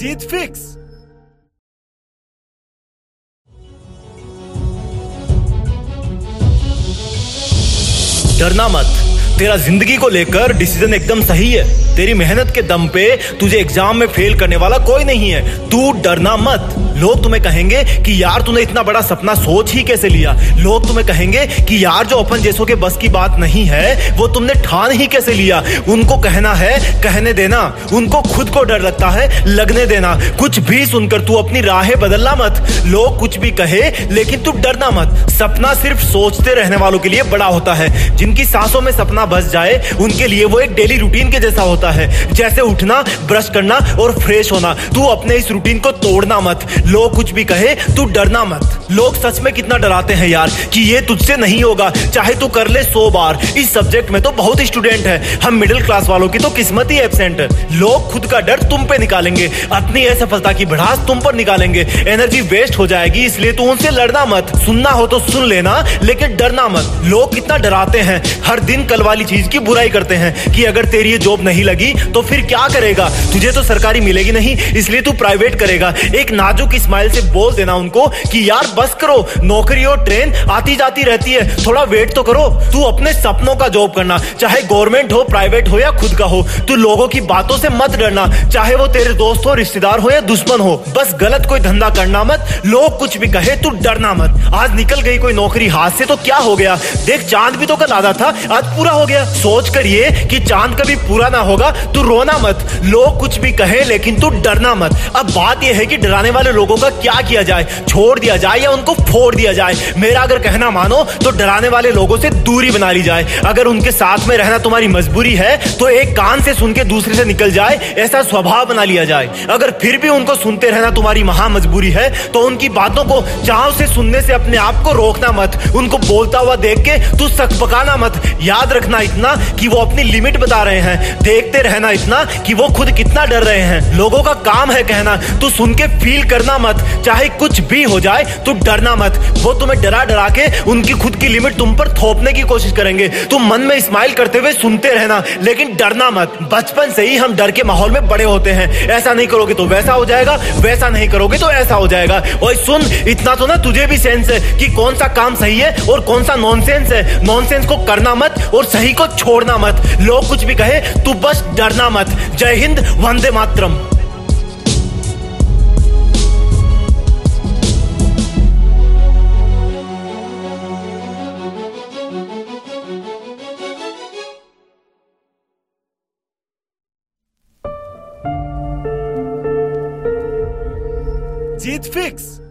जीत fix डरना मत। तेरा ज़िंदगी को लेकर डिसीज़न एकदम सही है। तेरी मेहनत के दम पे तुझे एग्ज़ाम में फेल करने वाला कोई नहीं है। तू डरना मत। लोग तुम्हें कहेंगे कि यार तूने इतना बड़ा सपना सोच ही कैसे लिया? लोग तुम्हें कहेंगे कि यार जो अपन जैसों के बस की बात नहीं है, वो तुमने ठान ही कैसे लिया? उनको कहना है, कहने देना। उनको खुद को डर लगता है, लगने देना। कुछ भी सुनकर तू अपनी राहें बदलना मत। लोग कुछ भी कहे, लेकिन तू डरना मत। सपना सिर्फ़ सोचते रहने वालों के लिए बड़ा होता है। जिनकी सांसों में सपना बस जाए, उनके लिए वो एक डेली रूटीन के जैसा होता है। जैसे उठना ब्रश करना और फ्रेश होना। तू अपने इस रूटीन को तोड़ना मत। लोग कुछ भी कहे, तू डरना मत। लोग सच में कितना डराते हैं यार, कि ये तुझसे नहीं होगा। चाहे तू कर ले सौ बार। इस सब्जेक्ट में तो बहुत स्टूडेंट है। हम मिडिल क्लास वालों की तो किस्मत ही एबसेंट है। लोग खुद का डर तुम पे निकालेंगे। अपनी असफलता की भड़ास तुम पर निकालेंगे। एनर्जी वेस्ट हो जाएगी, इसलिए तू उनसे लड़ना मत। सुनना हो तो सुन लेना, लेकिन डरना मत। लोग कितना डराते हैं। हर दिन कल वाली चीज़ की बुराई करते हैं कि अगर तेरी ये जॉब नहीं लगी तो फिर क्या करेगा? तुझे तो सरकारी मिलेगी नहीं, इसलिए तू प्राइवेट करेगा। एक नाजुक स्माइल से बोल देना उनको कि यार बस करो, नौकरी और ट्रेन आती जाती रहती है, थोड़ा वेट तो करो। तू अपने सपनों का जॉब करना, चाहे गवर्नमेंट हो प्राइवेट हो या खुद का हो, तू लोगों की बातों से मत डरना, चाहे वो तेरे दोस्त हो, रिश्तेदार हो या दुश्मन हो। बस गलत कोई धंधा करना मत, लोग कुछ भी कहे तू डरना मत। आज निकल गई कोई नौकरी हाथ से तो क्या हो गया? देख, चाँद भी तो कल आधा था, आज पूरा हो गया सोच कर ये कि चाँद कभी पूरा ना होगा, तू रोना मत। लोग कुछ भी कहे, लेकिन तू डरना मत। अब बात यह है कि डराने वाले लोगों का क्या किया जाए? छोड़ दिया जाए या उनको फोड़ दिया जाए? मेरा अगर कहना मानो तो डराने वाले लोगों से दूरी बना ली जाए। अगर उनके साथ में रहना तुम्हारी मजबूरी है तो एक कान से सुन के दूसरे से निकल जाए, ऐसा स्वभाव बना लिया जाए। अगर फिर भी उनको सुनते रहना तुम्हारी महा मजबूरी है तो उनकी बातों को चाव से सुनने से अपने आप को रोकना मत। उनको बोलता हुआ देख के तू सक पकाना मत। याद रखना इतना कि वो अपनी लिमिट बता रहे हैं। देखते रहना इतना कि वो खुद कितना डर रहे हैं। लोगों का काम है कहना, तू सुन के फील करना मत। चाहे कुछ भी हो जाए, तू डरना मत। वो तुम्हें डरा डरा के उनकी खुद की लिमिट तुम पर थोपने की कोशिश करेंगे। तुम मन में स्माइल करते हुए सुनते रहना, लेकिन डरना मत। बचपन से ही हम डर के माहौल में बड़े होते हैं। ऐसा नहीं करोगे तो वैसा हो जाएगा, वैसा नहीं करोगे तो ऐसा हो जाएगा। और सुन, इतना तो ना तुझे भी सेंस है कि कौन सा काम सही है और कौन सा नॉनसेंस है। नॉनसेंस को करना मत और सही को छोड़ना मत। लोग कुछ भी कहे, तू बस डरना मत। जय हिंद, वंदे मातरम। जीत फिक्स।